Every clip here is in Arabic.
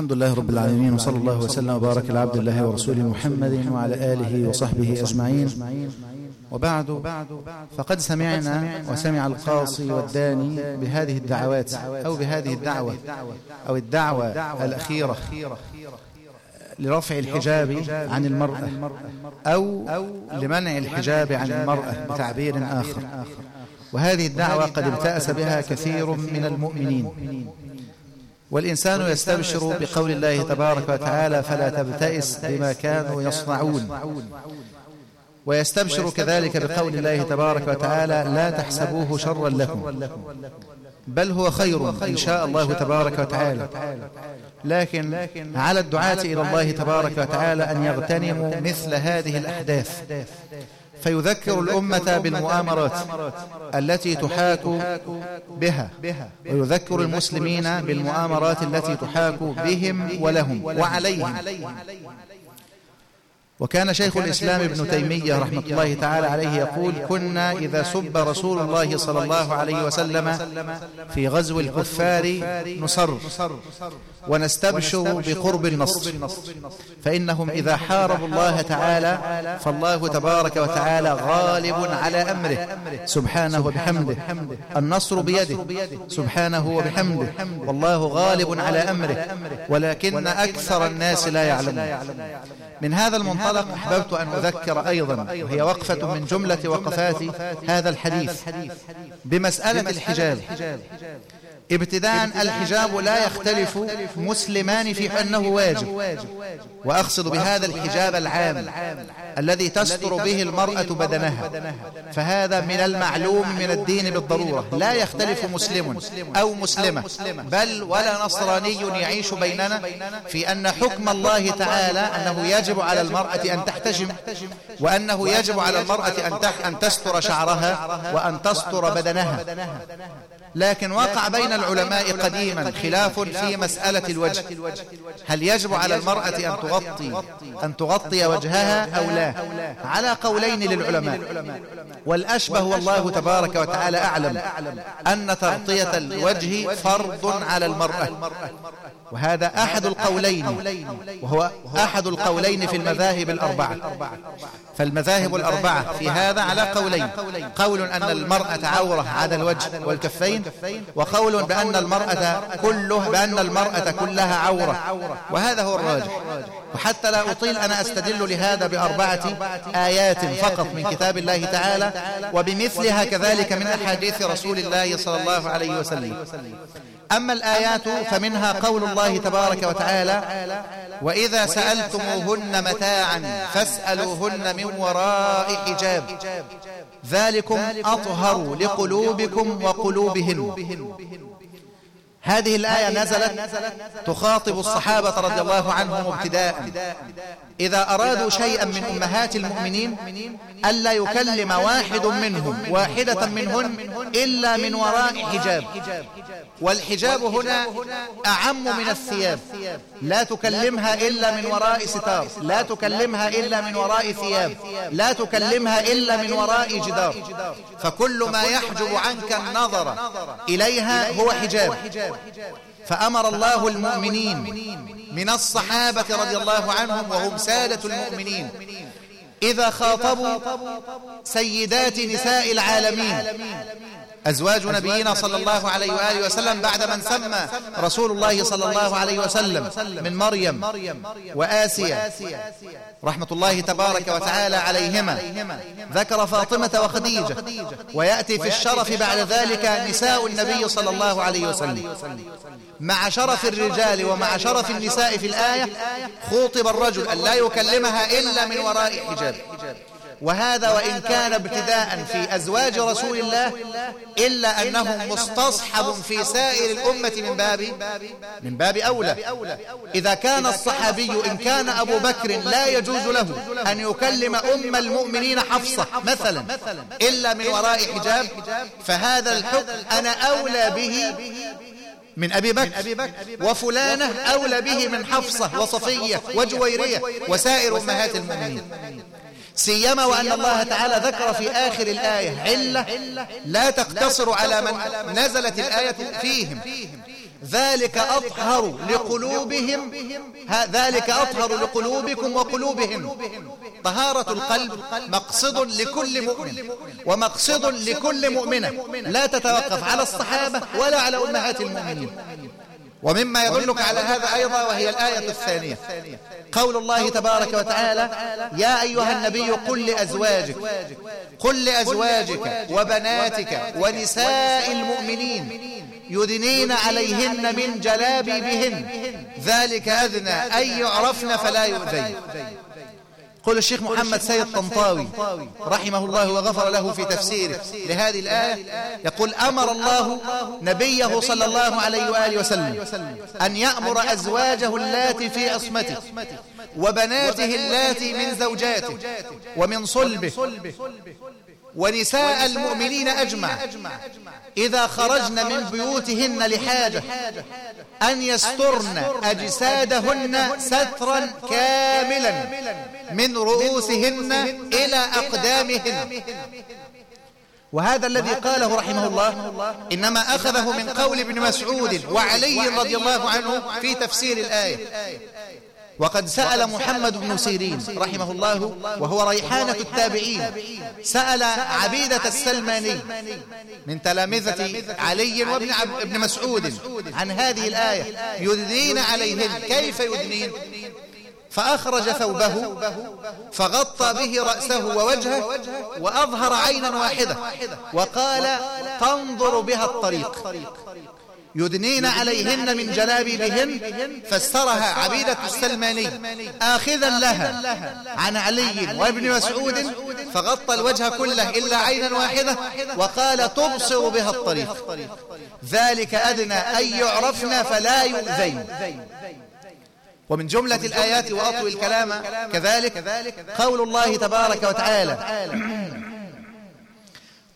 الحمد لله رب العالمين وصلى الله وسلم وبارك على عبد الله ورسوله محمد وعلى آله وصحبه أجمعين. وبعد فقد سمعنا وسمع القاصي والداني بهذه الدعوات أو بهذه الدعوة أو الدعوة الأخيرة لرفع الحجاب عن المرأة أو لمنع الحجاب عن المرأة بتعبير آخر. وهذه الدعوة قد ابتأس بها كثير من المؤمنين. والإنسان يستبشر بقول الله تبارك وتعالى فلا تبتئس بما كانوا يصنعون. ويستبشر كذلك بقول الله تبارك وتعالى لا تحسبوه شرا لكم. بل هو خير إن شاء الله تبارك وتعالى. لكن على الدعاة إلى الله تبارك وتعالى أن يغتنموا مثل هذه الأحداث. فيذكر الأمة بالمؤامرات التي تحاك بها ويذكر المسلمين بالمؤامرات التي تحاك بهم ولهم وعليهم. وكان شيخ الإسلام ابن تيمية رحمة الله تعالى عليه يقول كنا إذا سب رسول الله صلى الله عليه وسلم في غزو الكفار نصر. ونستبشر بقرب النصر فإنهم إذا حاربوا الله تعالى فالله تبارك وتعالى غالب على أمره. سبحانه وبحمده. النصر بيده. سبحانه وبحمده. والله غالب على أمره. ولكن أكثر الناس لا يعلمون. من هذا المنطلق أحببت أن أذكر أيضا وهي وقفة من جملة وقفات هذا الحديث بمسألة الحجاب ابتداء الحجاب لا يختلف مسلمان في أنه واجب. وأقصد بهذا الحجاب العام الذي تستر به المرأة بدنها. فهذا من المعلوم من الدين بالضرورة. لا يختلف مسلم أو مسلمة. بل ولا نصراني يعيش بيننا في أن حكم الله تعالى أنه يجب على المرأة أن تحتجم. وأنه يجب على المرأة أن تستر شعرها وأن تستر بدنها. لكن وقع بين العلماء قديما خلاف في مسألة الوجه. هل يجب على المرأة أن تغطي؟ أن تغطي؟ وجهها أو لا؟ على قولين للعلماء. والأشبه والله تبارك وتعالى أعلم أن تغطية الوجه فرض على المرأة. وهذا أحد القولين. وهو أحد القولين في المذاهب الأربعة. فالمذاهب الأربعة في هذا على قولين. قول أن المرأة عورة عدا الوجه. والكفين. وقول بأن المرأة كله بأن المرأة كلها عورة. وهذا هو الراجح. وحتى لا أطيل أنا أستدل لهذا بأربعة آيات فقط من كتاب الله تعالى وبمثلها كذلك من أحاديث رسول الله صلى الله عليه وسلم. أما الآيات فمنها قول الله تبارك وتعالى وإذا سألتموهن متاعا فاسألوهن من وراء حجاب. ذلكم أطهر لقلوبكم وقلوبهن. هذه الآية نزلت تخاطب الصحابة رضي الله عنهم ابتداء. إذا أرادوا شيئا من أمهات المؤمنين ألا يكلم واحد منهم واحدة منهن إلا من وراء حجاب والحجاب هنا أعم من الثياب. لا تكلمها إلا من وراء ستار. لا تكلمها إلا من وراء ثياب. لا تكلمها إلا من وراء جدار فكل ما يحجب عنك النظر إليها هو حجاب. فأمر الله المؤمنين من الصحابة رضي الله عنهم وهم سادة المؤمنين. إذا خاطبوا سيدات نساء العالمين. أزواج نبينا صلى الله عليه وآله وسلم بعد من سمى رسول الله صلى الله عليه وسلم من مريم وآسيا رحمة الله تبارك وتعالى عليهما. ذكر فاطمة وخديجة. ويأتي في الشرف بعد ذلك نساء النبي صلى الله عليه وسلم. مع شرف الرجال ومع شرف النساء في الآية خوطب الرجل أن لا يكلمها إلا من وراء حجاب. وهذا وإن كان ابتداء في أزواج رسول الله إلا أنه مستصحب في سائر الأمة من باب من باب أولى. إذا كان الصحابي إن كان أبو بكر لا يجوز له أن يكلم أم المؤمنين حفصة مثلا إلا من وراء حجاب. فهذا الحكم أنا أولى به من أبي بكر. وفلانة أولى به من حفصة وصفية وجويرية وسائر أمهات المؤمنين. سيما وأن الله تعالى ذكر في آخر الآية علة لا تقتصر على من نزلت الآية فيهم. ذلك أطهر لقلوبهم. ذلك أطهر لقلوبكم وقلوبهم. طهارة القلب مقصد لكل مؤمن. ومقصد لكل مؤمنة. لا تتوقف على الصحابة ولا على أمهات المؤمنين. ومما يدلك على هذا أيضا وهي الآية الثانية. قول الله تبارك وتعالى يا أيها النبي قل لأزواجك قل لأزواجك وبناتك ونساء المؤمنين يدنين عليهن من جلابيبهن. ذلك أدنى أن يعرفن فلا يؤذين. قل الشيخ محمد سيد طنطاوي رحمه الله وغفر له في تفسيره. لهذه الآية يقول أمر الله نبيه صلى الله عليه وآله وسلم أن يأمر أزواجه اللاتي في عصمته وبناته اللاتي من زوجاته ومن صلبه. ونساء المؤمنين أجمع إذا خرجن من بيوتهن لحاجة أن يسترن أجسادهن سترا كاملا من رؤوسهن إلى أقدامهن. وهذا الذي قاله رحمه الله إنما أخذه من قول ابن مسعود وعلي رضي الله عنه في تفسير الآية. وقد سأل محمد بن سيرين رحمه الله وهو ريحانة التابعين. سأل عبيدة السلماني من تلامذة علي وابن ابن مسعود عن هذه الآية. يدنين عليهن كيف يدنين؟ فأخرج ثوبه فغطى به رأسه ووجهه وأظهر عينا واحدة. وقال تنظر بها الطريق. يدنين عليهن من جلابيبهن فسرها عبيدة السلماني آخذا لها عن علي وابن مسعود فغطى الوجه كله إلا عينا واحدة وقال تبصر بها الطريق. ذلك أدنى أن يعرفن فلا يؤذين. ومن جملة الآيات وأطوي الكلام كذلك قول الله تبارك وتعالى.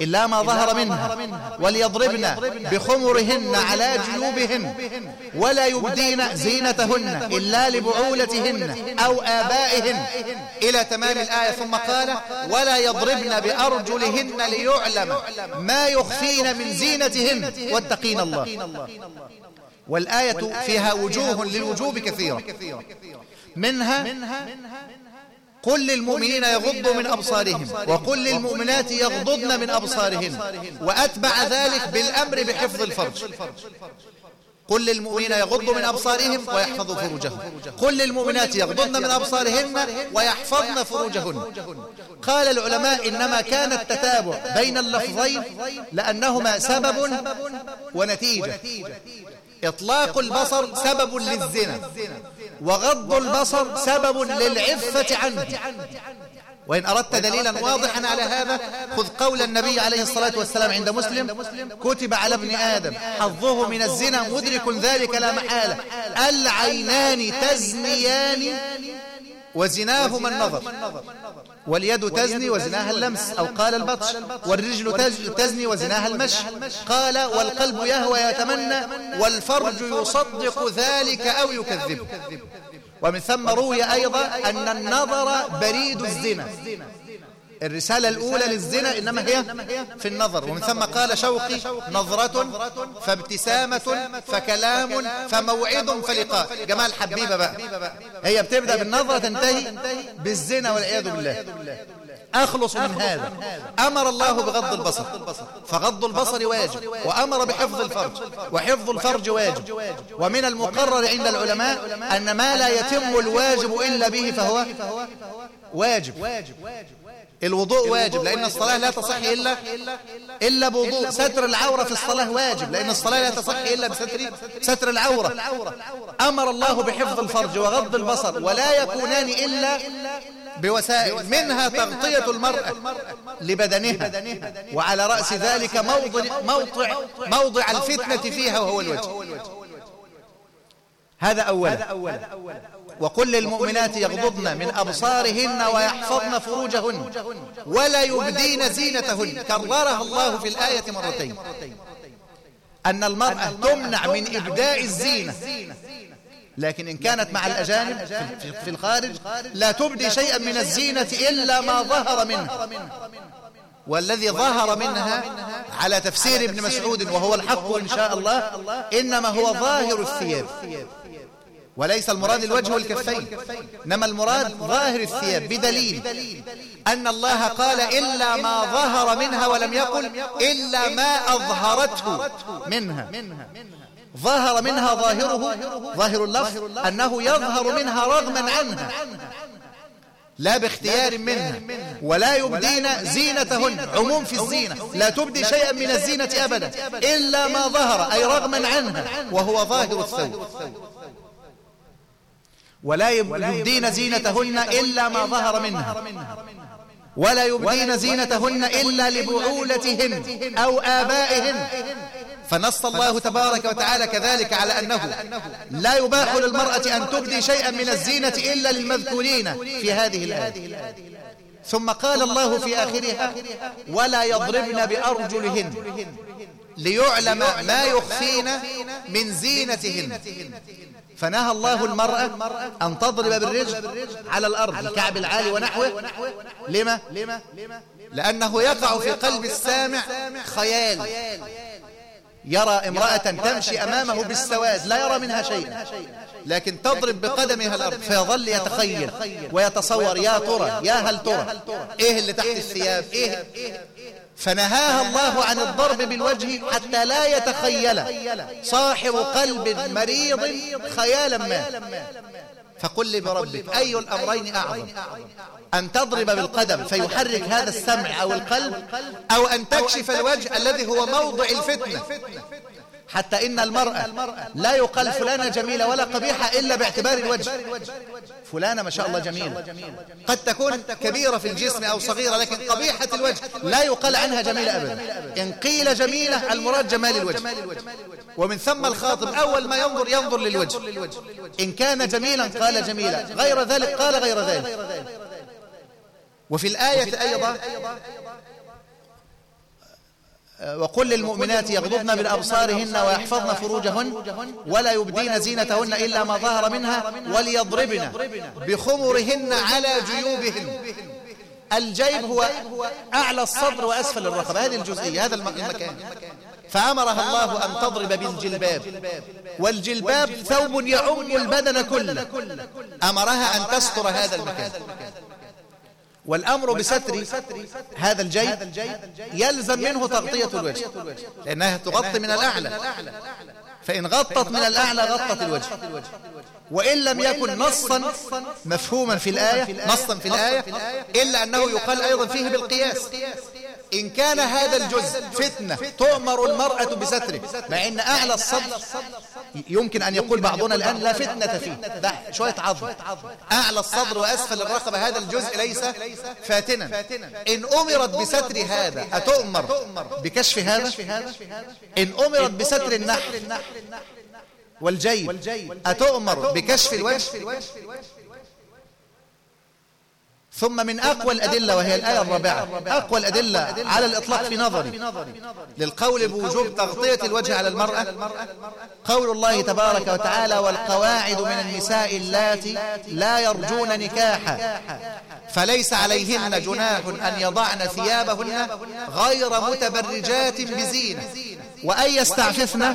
إلا ما ظهر منها. وليضربن بخمرهن على جيوبهن ولا يبدين زينتهن إلا لبعولتهن أو آبائهن. إلى تمام الآية. ثم قال ولا يضربن بأرجلهن ليعلم ما يخفين من زينتهن. واتقين الله. والآية فيها وجوه للوجوب كثيرة. منها قل للمؤمنين يغضوا من أبصارهم وقل للمؤمنات يغضضن من أبصارهن وأتبع ذلك بالأمر بحفظ الفرج. قل للمؤمنين يغضوا من أبصارهم ويحفظوا فروجهم. قل للمؤمنات يغضضن من أبصارهن ويحفظن فروجهن. قال العلماء إنما كان التتابع بين اللفظين لأنهما سبب ونتيجة. إطلاق البصر سبب للزنا وغض البصر سبب للعفة عنه. وإن أردت دليلا واضحا على هذا خذ قول النبي عليه الصلاة والسلام عند مسلم كتب على ابن آدم حظه من الزنا مدرك ذلك لا محالة. العينان تزنيان. وزناهما النظر. واليد تزني وزناها اللمس أو قال البطش. والرجل تزني وزناها المشي. قال والقلب يهوى يتمنى والفرج يصدق ذلك أو يكذبه ومن ثم روي أيضا أن النظر بريد الزنا. الرسالة الأولى للزنا إنما هي في النظر. ومن ثم قال شوقي نظرة فابتسامة فكلام فموعد فلقاء. جمال حبيبة بقى. هي بتبدأ بالنظرة تنتهي بالزنا والعياذ بالله. أخلص من هذا. أمر الله بغض البصر. فغض البصر واجب وأمر بحفظ الفرج. وحفظ الفرج واجب ومن المقرر عند العلماء أن ما لا يتم الواجب إلا به فهو واجب. الوضوء واجب لأن الصلاة لا تصح إلا إلا بوضوء. ستر العورة في الصلاة واجب لأن الصلاة لا تصح إلا بستر ستر العورة. أمر الله بحفظ الفرج وغض البصر. ولا يكونان إلا بوسائل. منها تغطية المرأة لبدنها. وعلى رأس ذلك موضع, موضع, موضع الفتنة فيها وهو الوجه. هذا أولا. وقل للمؤمنات يغضضن من أبصارهن ويحفظن فروجهن ولا يبدين زينتهن كررها الله في الآية مرتين. أن المرأة تمنع من إبداء الزينة. لكن إن كانت مع الأجانب في الخارج لا تبدي شيئا من الزينة إلا ما ظهر منها. والذي ظهر منها على تفسير ابن مسعود وهو الحق إن شاء الله إنما هو ظاهر الثياب. وليس المراد الوجه والكفين. إنما المراد ظاهر الثياب بدليل. أن الله قال إلا ما ظهر منها ولم يقل إلا ما أظهرته منها. ظهر منها ظاهره ظاهر اللفظ أنه يظهر منها رغما عنها. لا باختيار منها. ولا يبدين زينتهن. عموم في الزينة. لا تبدي شيئا من الزينة أبدا. إلا ما ظهر أي رغما عنها. وهو ظاهر الثوب. ولا يبدين زينتهن إلا ما ظهر منها. ولا يبدين زينتهن إلا لبعولتهن أو آبائهن فنص الله تبارك وتعالى كذلك على أنه لا يباح للمرأة أن تبدي شيئا من الزينة إلا للمذكورين في هذه الآية. ثم قال الله في آخرها ولا يضربن بأرجلهن. ليعلم ما يخفين من زينتهن. فنهى الله المرأة أن تضرب بالرجل على الأرض الكعب العالي ونحوه. لما؟ لأنه يقع في قلب السامع خيال. يرى امرأة تمشي أمامه بالسواد لا يرى منها شيئا لكن تضرب بقدمها الأرض فيظل يتخيل ويتصور يا ترى يا هل ترى إيه اللي تحت الثياب؟ إيه؟ فنهاها الله عن الضرب بالوجه حتى لا يتخيل صاحب قلب مريض خيالا ما. فقل لي بربك أي الأمرين أعظم؟ أن تضرب بالقدم فيحرك هذا السمع أو القلب أو أن تكشف الوجه الذي هو موضع الفتنة. حتى إن المرأة لا يقال فلانة جميلة ولا قبيحة إلا باعتبار الوجه. فلانة ما شاء الله جميلة. قد تكون كبيرة في الجسم أو صغيرة لكن قبيحة الوجه لا يقال عنها جميلة أبدا. إن قيل جميلة المراد جمال الوجه. ومن ثم الخاطب أول ما ينظر ينظر للوجه. إن كان جميلا قال جميلا غير ذلك قال غير ذلك. وفي الآية أيضا وقل للمؤمنات يغضضن من أبصارهن ويحفظن فروجهن ولا يبدين زينتهن إلا ما ظهر منها وليضربن بخمرهن على جيوبهن. الجيب هو أعلى الصدر وأسفل الرقبة. هذه الجزئية هذا المكان. فأمرها الله أن تضرب بالجلباب. والجلباب ثوب يعم البدن كله. أمرها أن تستر هذا المكان. والأمر بستر هذا الجيب يلزم منه تغطية الوجه. لأنها تغطي من الأعلى. فإن غطت من الأعلى غطت الوجه. وإن لم يكن نصا مفهوما في الآية نصا في الآية إلا أنه يقال أيضا فيه بالقياس. إن كان هذا الجزء فتنة تؤمر المرأة بستره مع أن أعلى الصدر يمكن أن يقول بعضنا الآن لا فتنة فيه. ده شوية عظم. أعلى الصدر وأسفل الرقبة هذا الجزء ليس فاتنا. إن أمرت بستر هذا أتؤمر بكشف هذا؟ إن أمرت بستر النحر والجيب أتؤمر بكشف الوجه؟ ثم من أقوى الأدلة وهي الآية الرابعة. أقوى الأدلة على الإطلاق في نظري. للقول بوجوب تغطية الوجه على المرأة. قول الله تبارك وتعالى والقواعد من النساء اللاتي لا يرجون نكاحا. فليس عليهن جناح أن يضعن ثيابهن غير متبرجات بزينة. وأن يستعففن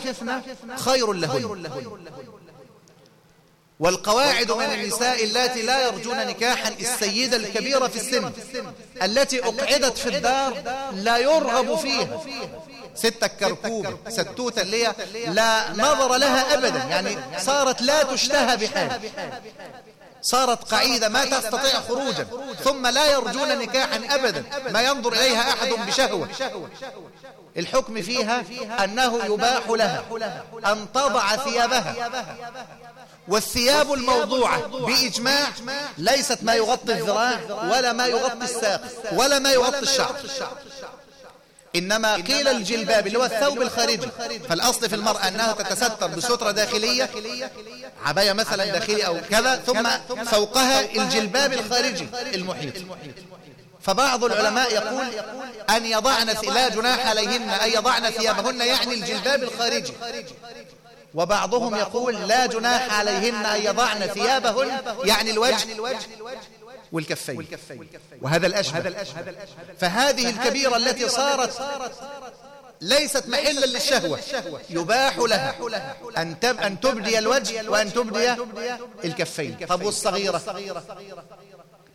خير لهن. والقواعد من النساء اللاتي لا يرجون نكاحا السيدة الكبيرة في السن التي أقعدت في الدار لا يرغب فيها. ستة كركوب ستوتة اللي هي لا نظر لها أبدا يعني صارت لا تشتهى بحال. صارت قعيدة ما تستطيع خروجا ثم لا يرجون نكاحا أبدا ما ينظر إليها أحد بشهوة. الحكم فيها أنه يباح لها أن تضع ثيابها. والثياب الموضوعة بإجماع ليست ما يغطي الذراع ولا ما يغطي الساق ولا ما يغطي الشعر. إنما قيل الجلباب اللي هو الثوب الخارجي فالأصل في المرأة أنها تتستر بسترة داخلية عباية مثلا داخلي أو كذا ثم فوقها الجلباب الخارجي المحيط. فبعض العلماء يقول أن يضعن لا جناح عليهن أن يضعن ثيابهن يعني الجلباب الخارجي وبعضهم يقول لا جناح عليهن أن يضعن ثيابهن يعني الوجه والكفين وهذا الأشبه. فهذه الكبيرة التي صارت ليست محلا للشهوة. يباح لها أن أن تبدي الوجه وأن تبدي الكفين. طب والصغيرة؟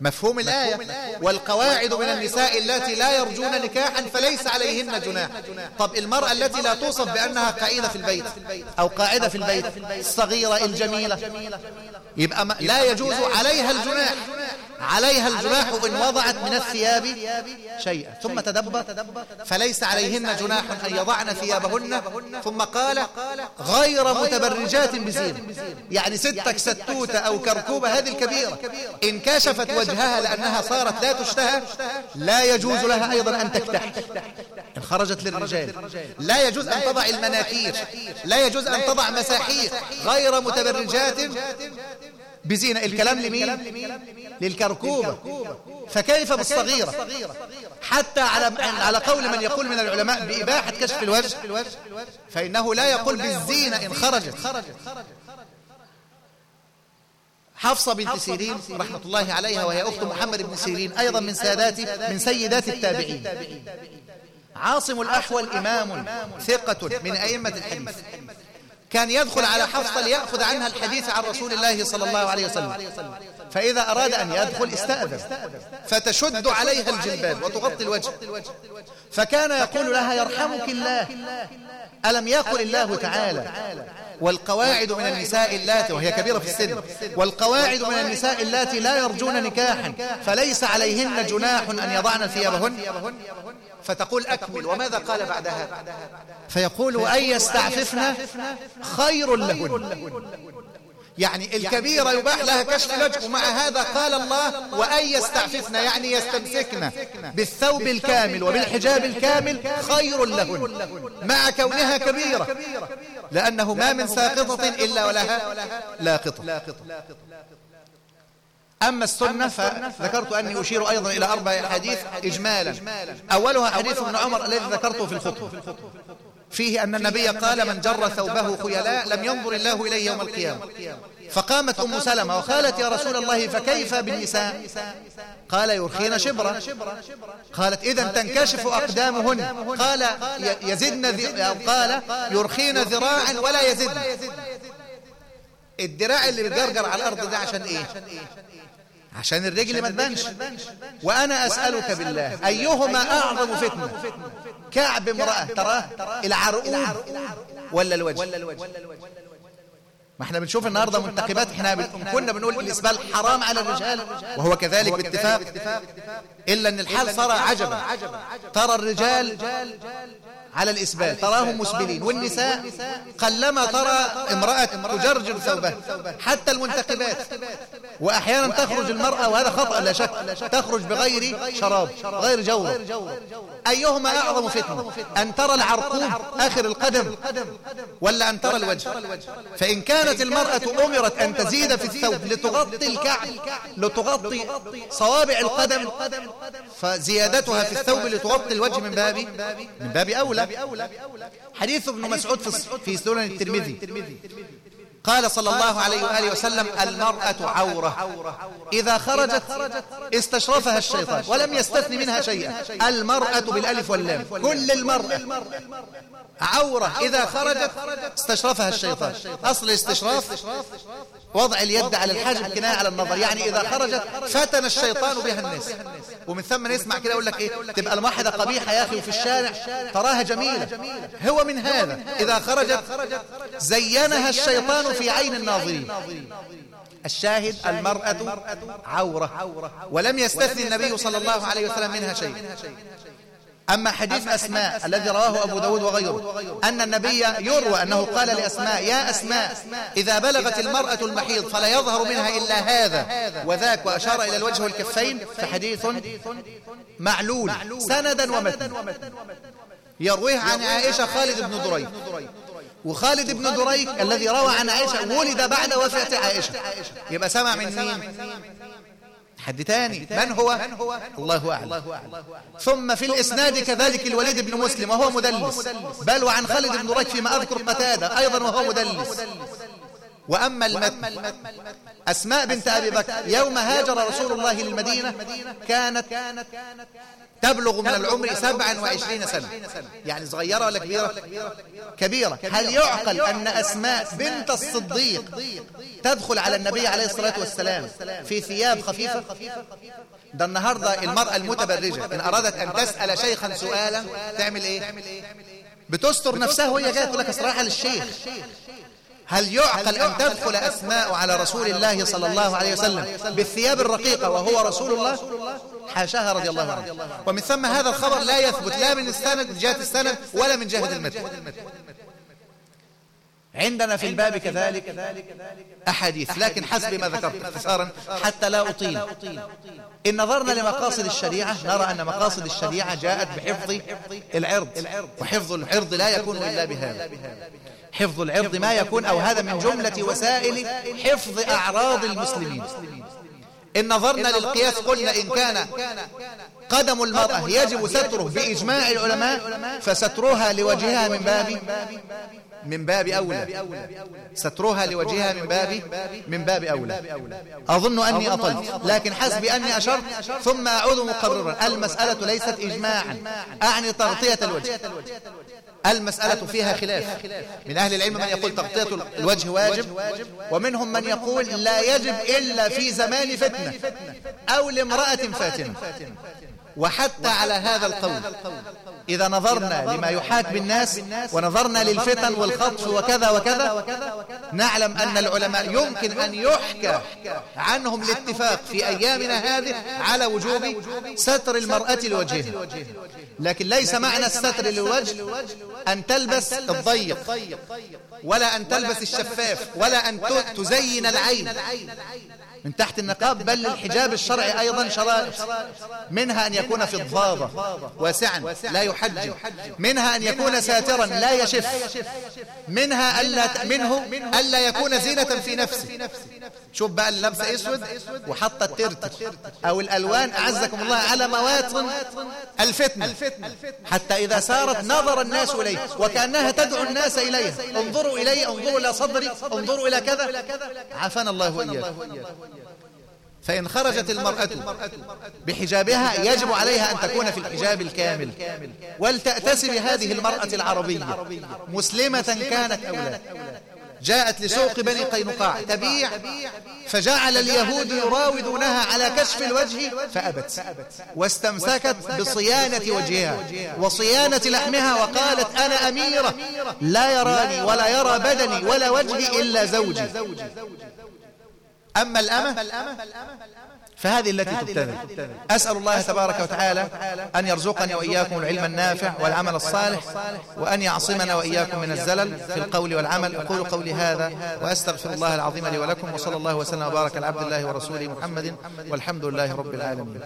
مفهوم الآية. والقواعد من النساء التي لا يرجون نكاحا فليس عليهن جناح. طب المرأة التي لا توصف بأنها قائدة في البيت أو قاعدة في البيت. الصغيرة الجميلة يبقى لا يجوز عليها الجناح. عليها الجناح إن وضعت من الثياب شيئا. ثم تدبر. فليس عليهن جناح أن يضعن ثيابهن. ثم قال غير متبرجات بزينة. يعني ستك ستوتة أو كركوبة هذه الكبيرة. إن كشفت وجهها لأنها صارت لا تشتهى لا يجوز لها أيضا أن تكتح. إن خرجت للرجال. لا يجوز أن تضع المناكير. لا يجوز أن تضع مساحيق غير متبرجات بزينة. الكلام لمين؟ للكركوبة. فكيف بالصغيرة حتى على على قول من يقول من العلماء بإباحة كشف الوجه فإنه لا يقول بالزينة إن خرجت. حفصة بنت سيرين رحمة الله عليها وهي أخت محمد بن سيرين أيضا من سادات من سيدات التابعين. عاصم الأحول إمام ثقة من أئمة الحديث. كان يدخل على حفصة ليأخذ عنها الحديث عن رسول الله صلى الله عليه وسلم. فإذا أراد أن يدخل استأذن. فتشد عليها الجلباب وتغطي الوجه. فكان يقول لها يرحمك الله. ألم يقل الله تعالى؟ والقواعد من النساء اللاتي وهي كبيرة في السن. والقواعد من النساء اللاتي لا يرجون نكاحا. فليس عليهن جناح أن يضعن ثيابهن؟ فتقول أكمل. وماذا قال بعدها؟ فيقول وأن يستعففن خير لهن. يعني الكبيرة يباح لها كشف الوجه ومع هذا قال الله وأن يستعففن يعني يستمسكن بالثوب الكامل وبالحجاب الكامل خير لهن. مع كونها كبيرة. لأنه ما من ساقطة إلا ولها لاقطة. أما السنة فذكرت أني أشير أيضا إلى أربع حديث إجمالا. أولها حديث ابن عمر الذي ذكرته في الخطبة. فيه أن النبي قال من جر ثوبه خيلاء لم ينظر الله إليه يوم القيامة. فقامت أم سلمة وقالت يا رسول الله فكيف بالنساء؟ قال يرخين شبرا. قالت إذا تنكشف أقدامهن. قال يزدن قال يرخين ذراعا ولا يزدن. الدراع اللي بيجرجر على الأرض ده عشان إيه؟ عشان الرجل ما تبانش. وأنا أسألك بالله أيهما أعظم فتنة؟ كعب امرأة تراه العرقوب ولا الوجه؟ ما إحنا بنشوف النهاردة منتقبات إحنا كنا بنقول الإسبال حرام على الرجال وهو كذلك باتفاق إلا أن الحال صار عجبا. ترى الرجال على الإسبال تراهم مسبلين والنساء قلما ترى امرأة تجرجر ثوبها حتى المنتقبات وأحيانا تخرج المرأة وهذا خطأ لا شك تخرج بغير شراب غير جورة أيهما أعظم فتنة؟ أن ترى العرقوب آخر القدم. ولا أن ترى الوجه. فإن كانت المرأة أمرت أن تزيد في الثوب لتغطي الكعب لتغطي صوابع القدم فزيادتها في الثوب لتغطي الوجه من باب من باب أولى. حديث ابن مسعود في سنن الترمذي. قال صلى الله عليه وآله وسلم المرأة عورة. إذا خرجت استشرفها الشيطان ولم يستثني منها شيئا. المرأة بالألف واللام. كل المرأة. عورة. إذا خرجت استشرفها الشيطان. أصل الاستشراف وضع اليد على الحاجب كناية على النظر يعني إذا خرجت فتن الشيطان بها الناس. ومن ثم نسمع كده يقول لك إيه؟ تبقى الموحدة قبيحة يا أخي وفي الشارع تراها جميلة. هو من هذا. إذا خرجت زينها الشيطان في عين الناظرين. الشاهد المرأة عورة. ولم يستثني النبي صلى الله عليه وسلم منها شيء. أما حديث أسماء الذي رواه أبو داود وغيره. أن النبي يروى أنه قال لأسماء يا أسماء إذا بلغت المرأة المحيض فلا يظهر منها إلا هذا. وذاك وأشار إلى الوجه والكفين فحديث معلول. سندا ومتنا. يرويه عن عائشة خالد بن دريك وخالد بن دريك الذي روى عن عائشة ولد بعد وفاة عائشة. يبقى سمع من مين؟ حد تاني من هو؟ الله أعلم. ثم في الإسناد كذلك الوليد بن مسلم وهو مدلس. بل وعن خالد بن دريك فيما أذكر قتادة أيضا وهو مدلس. وأما المتن أسماء بنت أبي بكر يوم هاجر رسول الله للمدينة كانت تبلغ من العمر سبعا وعشرين سنة. يعني صغيرة ولا كبيرة؟ كبيرة؟ هل يعقل أن أسماء بنت الصديق تدخل على النبي عليه الصلاة والسلام في ثياب خفيفة؟ ده النهاردة المرأة المتبرجة. إن أرادت أن تسأل شيخا سؤالا تعمل إيه؟ بتستر نفسها وهي جاية تقول لك أسرعها للشيخ. هل يعقل أن تدخل أسماء على رسول الله صلى الله عليه وسلم بالثياب الرقيقة وهو رسول الله؟ حاشاها رضي الله عنه ومن ثم هذا الخبر لا يثبت لا من السند جهة السند ولا من جهة المتن عندنا في الباب كذلك أحاديث لكن حسب ما ذكرت اختصارا حتى لا أطيل. إن نظرنا لمقاصد الشريعة نرى أن مقاصد الشريعة جاءت بحفظ العرض. وحفظ العرض لا يكون إلا بهذا. حفظ العرض ما يكون أو هذا من جملة وسائل حفظ أعراض المسلمين. إن نظرنا للقياس قلنا إن كان قدم المرأة يجب ستره بإجماع العلماء فسترها لوجهها من باب من باب أولى. سترها لوجهها من باب من باب أولى. أظن أني أطلت لكن حسب أني أشرت ثم أعود مقررا المسألة ليست إجماعا. أعني تغطية الوجه. المسألة فيها خلاف. من أهل العلم من يقول تغطية الوجه واجب ومنهم من يقول لا يجب إلا في زمان فتنة أو لامرأة فاتنة. وحتى على هذا القول. إذا نظرنا لما يحاك بالناس ونظرنا للفتن والخطف وكذا وكذا نعلم أن العلماء يمكن أن يحكى عنهم الاتفاق في أيامنا هذه على وجوب ستر المرأة لوجهها لكن ليس معنى الستر للوجه أن تلبس الضيق ولا أن تلبس الشفاف ولا أن تزين العين. من تحت النقاب بل الحجاب الشرعي أيضا شرائط منها أن يكون في الضاضة واسعا لا يحجب منها أن يكون ساترا لا يشف. منها ألا منه ألا يكون زينة في نفسه. شوف بقى اللبس أسود وحط الترتر. أو الألوان أعزكم الله على مواطن الفتنة. حتى إذا سارت نظر الناس إليه وكأنها تدعو الناس إليها انظروا إلي انظروا إلى صدري انظروا إلى كذا. عافانا الله وإياكم. فإن خرجت المرأة بحجابها يجب عليها أن تكون في الحجاب الكامل. ولتأتسي بهذه المرأة العربية. مسلمة كانت أو لا؟ جاءت لسوق بني قينقاع. تبيع. فجعل اليهود يراودونها على كشف الوجه فأبت. واستمسكت بصيانة وجهها. وصيانة لحمها وقالت أنا أميرة. لا يراني ولا يرى بدني ولا وجهي إلا زوجي. أما الأمة فهذه التي تبتذل. أسأل الله تبارك وتعالى أن يرزقني وإياكم العلم النافع والعمل الصالح وأن يعصمنا وإياكم من الزلل في القول والعمل. أقول قولي هذا وأستغفر الله العظيم لي ولكم وصلى الله وسلم وبارك على عبد الله ورسوله محمد والحمد لله رب العالمين.